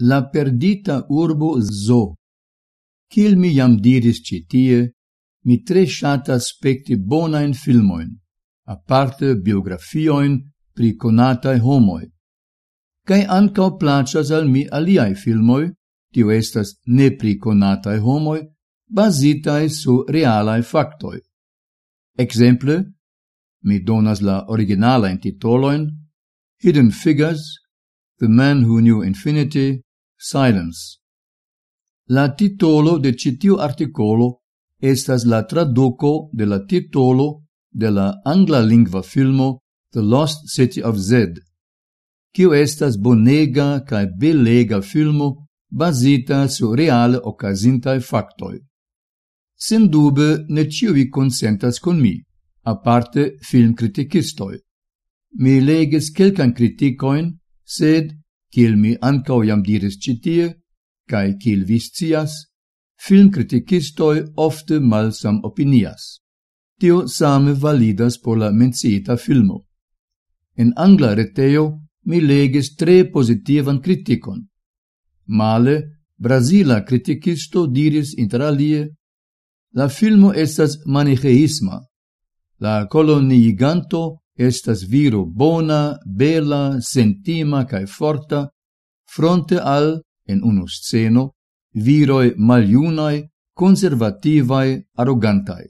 la perdita urbo Zo. Kiel mi jam diris citie, mi tre shata specti bonain filmoin, aparte biografioin pri conatae homoi. Cai ancao placas al mi aliai filmoi, tio estas ne pri conatae homoi, basitae su realae factoi. Exemple, mi donas la originalain titoloin, Hidden Figures, The Man Who Knew Infinity, silence. La titolo de citiu articolo estas la traduco de la titolo de la angla lingva filmo The Lost City of Z, kiu estas bonega kaj belega filmo basita su reale ocasintae factoi. Sen dube ne ciui consentas con mi, aparte film criticistoi. Mi leges quelcan criticoin, sed kiel mi ankaŭ jam diris citie, cae kaj kiel vi film criticistoi ofte malsam opinias. Tio same validas por la menciita filmo. En angla reteo mi legis tre positivan criticon. Male, Brasila criticisto diris interalie, la filmo estas manicheisma, la coloniiganto estas viro bona, bela, sentima cae forta, fronte al, en unu sceno, viroi maliunae, conservativae, arrogantae.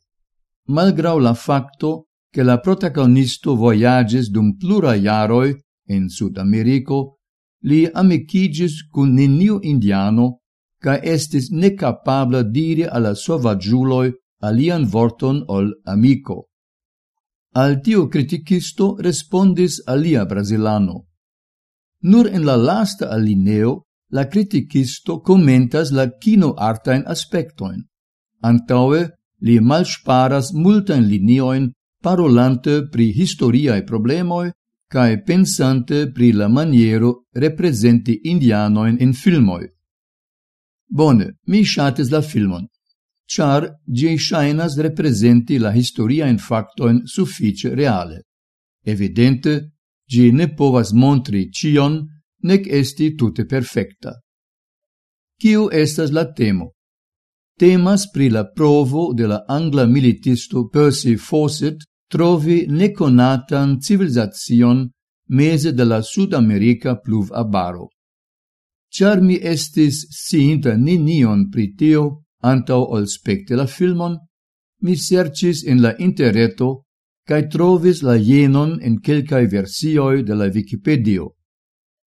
Malgrau la facto che la protagonisto voyages dum plura iaroi en Sud-Americo, li amicigis cun neniu indiano, ca estis necapabla diri alla sua vagiuloi alian vorton ol amico. Al tio criticisto respondis alia brasilano. Nur en la lasta alineo la criticisto commentas la kino artain aspectoin. Antaue li malsparas multain linioin parolante pri historiae problemoi cae pensante pri la maniero representi indianoin in filmoi. Bone, mi shates la filmon char gi shainas representi la historia in facto in suffice reale. Evidente, gi ne povas montri cion, nec esti tute perfecta. Ciu estas la temo? Temas pri la provo de la angla militisto Percy Fawcett trovi neconatan civilizazion mese de la Sud-America pluv abaro. Char mi estis sinta ninion pri tio, antau ol specte la filmon, mi sercis in la interreto cae trovis la jenon en quelcae versioi de la Wikipedio,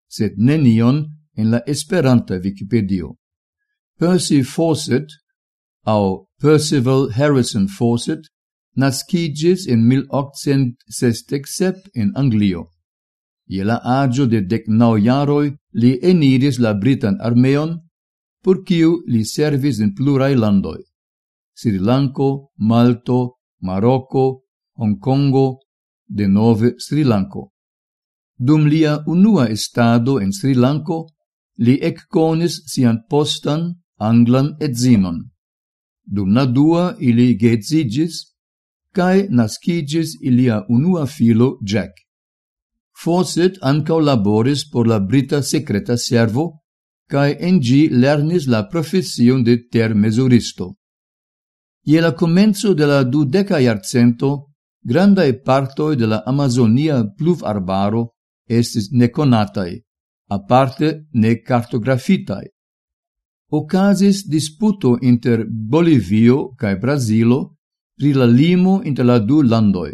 sed nenion en la Esperanta Wikipedio. Percy Fawcett, au Percival Harrison Fawcett, nascigis in 1867 in Anglio. Je la agio de decnau jaroi li eniris la Britan armeon por quiu li servis in plurai landoi. Srilanko, Malto, Marocco, Hong Kongo, de nove Srilanko. Dum lia unua estado en Srilanko, li ecconis sian postan anglan et Zinon. Dum na dua ili getzigis, cae nascigis ilia unua filo Jack. Fawcett ancau laboris por la Brita Secreta Servo, cae en gi lernis la profession de ter mesuristo. Ie la comenzo de la dudeca iarcento, grandae partoi de la Amazonia pluv arbaro estis neconatai, aparte ne cartografitai. Ocasis disputo inter Bolivio cae Brasilo pri la limo inter la du landoi.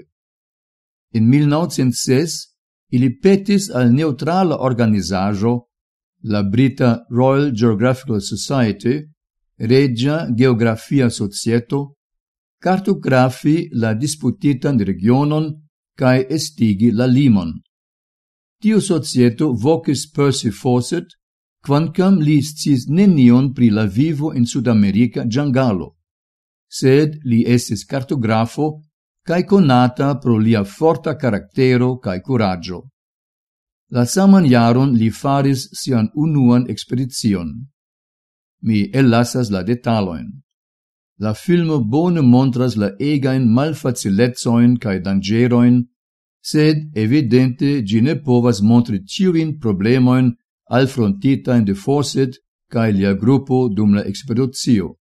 In 1906 ili petis al neutrala organizajo la Brita Royal Geographical Society, Regia Geografia Societo, cartografi la disputitan regionon cae estigi la limon. Tiu societo vocis Percy Fawcett, quancam li scis nenion pri la vivo in Sudamerica giangalo, sed li estis cartografo cae conata pro lia forta caractero cae curaggio. La saman jaron li faris sian unuan expedicion. Mi ellasas la detaloin. La filmo bone montras la egain malfacilezoin cae dangeroin, sed evidente gi ne povas montri ciuin problemoin alfrontitain de Fawcett cae lia gruppo dum la expedizio,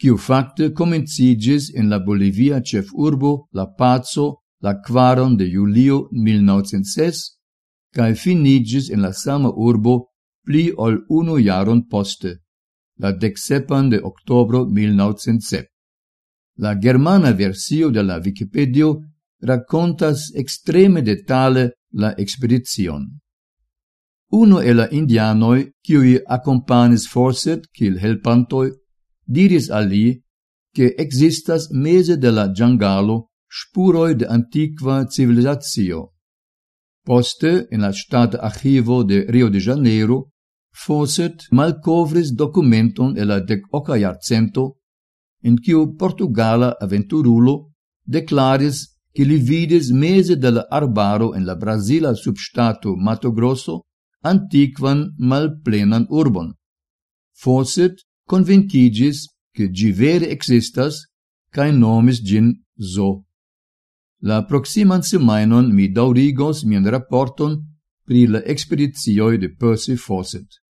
kiu facte comencigis in la Bolivia cef urbo La Pazzo la quaron de julio 1906 cae finigis in la sama urbo pli ol unu jaron poste, la decsepan de octobro 1907. La germana versio de la Wikipedia racontas extreme detale la expedition. Uno e la indianoi, qui accompanis Forset, cil helpantoi, diris a li che existas mese de la giangalo spuroi de antiqua civilizatio, Poste, in la stat archivo de Rio de Janeiro, Fawcett malcovris documenton el la dec oca iarcento, in quiu Portugala aventurulo declaris che li vides mese del arbaro in la Brasila substato Mato Grosso antiquan malplenan urbon. Fawcett convincigis che gi vere existas cae nomis gin Zo La proximan semainon mi daurigos mien rapporton pri la expedizioi de Percy Fawcett.